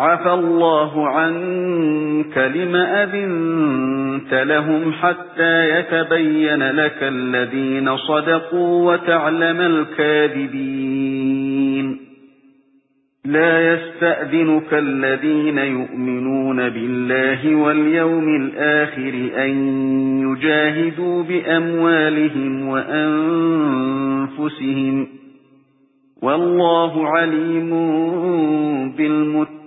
عفى الله عنك لم أذنت لهم حتى يتبين لك الذين صدقوا وتعلم الكاذبين. لا يستأذنك الذين يؤمنون بالله واليوم الآخر أن يجاهدوا بأموالهم وأنفسهم. والله عليم بالمتقين.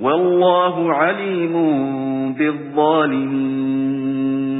والله عليم بالظالمين.